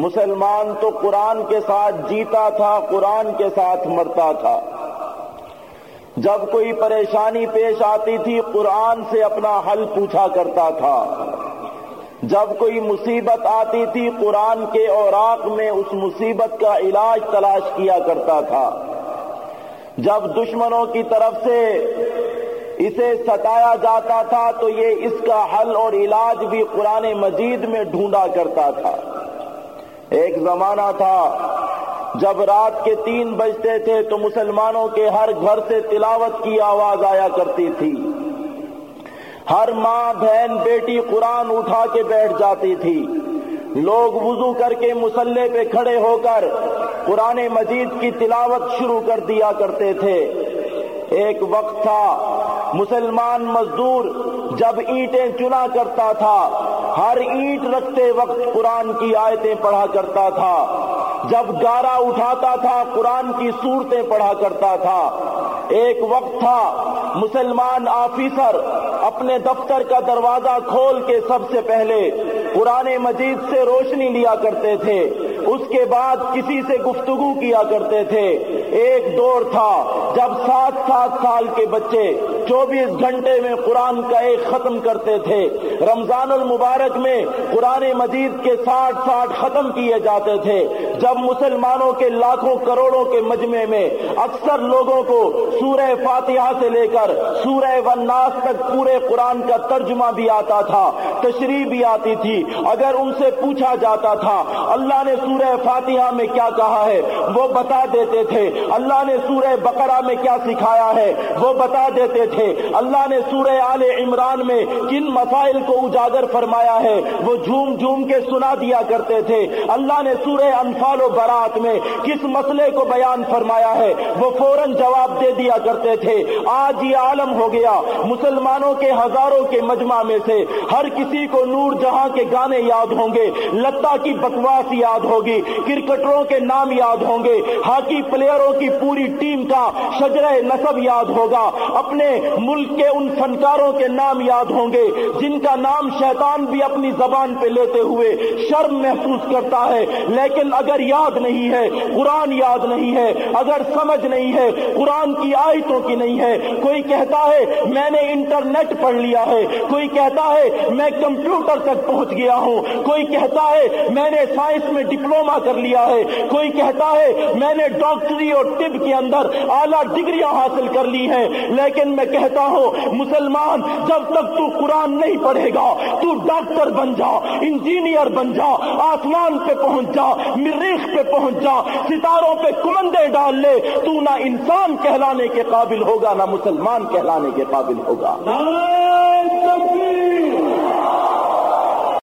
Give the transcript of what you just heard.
مسلمان تو قرآن کے ساتھ جیتا تھا، قرآن کے ساتھ مرتا تھا۔ جب کوئی پریشانی پیش آتی تھی، قرآن سے اپنا حل پوچھا کرتا تھا۔ جب کوئی مصیبت آتی تھی، قرآن کے اوراق میں اس مصیبت کا علاج تلاش کیا کرتا تھا۔ جب دشمنوں کی طرف سے اسے ستایا جاتا تھا، تو یہ اس کا حل اور علاج بھی قرآن مجید میں ڈھونڈا کرتا تھا۔ ایک زمانہ تھا جب رات کے تین بجتے تھے تو مسلمانوں کے ہر گھر سے تلاوت کی آواز آیا کرتی تھی۔ ہر ماں، بہن، بیٹی قرآن اٹھا کے بیٹھ جاتی تھی۔ لوگ وضو کر کے مسلح پہ کھڑے ہو کر قرآن مجید کی تلاوت شروع کر دیا کرتے تھے۔ ایک وقت تھا، مسلمان مزدور جب اینٹیں چنا کرتا تھا، ہر اینٹ رکھتے وقت قرآن کی آیتیں پڑھا کرتا تھا۔ جب گارا اٹھاتا تھا، قرآن کی صورتیں پڑھا کرتا تھا۔ ایک وقت تھا، مسلمان آفیسر اپنے دفتر کا دروازہ کھول کے سب سے پہلے قرآن مجید سے روشنی لیا کرتے تھے۔ اس کے بعد کسی سے گفتگو کیا کرتے تھے۔ ایک دور تھا جب سات سات سال کے بچے چوبیس گھنٹے میں قرآن کا ایک ختم کرتے تھے۔ رمضان المبارک میں قرآن مجید کے ساٹھ ساٹھ ختم کیے جاتے تھے۔ جب مسلمانوں کے لاکھوں کروڑوں کے مجمع میں اکثر لوگوں کو سورہ فاتحہ سے لے کر سورہ وناس تک پورے قرآن کا ترجمہ بھی آتا تھا، تشریح بھی آتی تھی۔ اگر ان سے پوچھا جاتا تھا، اللہ نے سورہ فاتحہ میں کیا کہا ہے؟ وہ بتا دیتے تھے، اللہ نے سورہ بقرہ میں کیا سکھایا ہے؟ وہ بتا دیتے تھے اللہ نے سورہ آل عمران میں کن مسائل کو اجاگر فرمایا ہے، وہ جھوم جھوم کے سنا دیا کرتے تھے۔ اللہ نے سورہ انفال و برات میں کس مسئلے کو بیان فرمایا ہے، وہ فوراً جواب دے دیا کرتے تھے۔ آج یہ عالم ہو گیا، مسلمانوں کے ہزاروں کے مجمع میں سے ہر کسی کو نور جہاں کے گانے یاد ہوں گے، لتا کی بکواس یاد ہوگی، کرکٹروں کے نام یاد ہوں گے، ہاکی پلیئروں کی پوری ٹیم کا شجر نصب یاد ہوگا۔ اپنے ملک کے ان فنکاروں کے نام یاد ہوں گے، جن کا نام شیطان بھی اپنی زبان پہ لیتے ہوئے شرم محسوس کرتا ہے۔ لیکن اگر یاد نہیں ہے، قرآن یاد نہیں ہے، اگر سمجھ نہیں ہے، قرآن کی آیتوں کی نہیں ہے۔ کوئی کہتا ہے، میں نے انٹرنیٹ پڑھ لیا ہے۔ کوئی کہتا ہے، میں کمپیوٹر تک پہنچ گیا ہوں۔ کوئی کہتا ہے، میں نے سائنس میں ڈپلوما کر لیا ہے۔ کوئی کہتا ہے، میں نے ڈاکٹری اور طب کے اندر اعلیٰ ڈگریاں حاصل کر لی ہیں۔ لیکن میں کہتا ہوں مسلمان، جب تک تو قرآن نہیں پڑھے گا، تو ڈاکٹر بن جا، انجینئر بن جا، آسمان پہ پہنچ جا، مریخ پہ پہنچ جا، ستاروں پہ کمندے ڈال لے، تو نہ انسان کہلانے کے قابل ہوگا، نہ مسلمان کہلانے کے قابل ہوگا.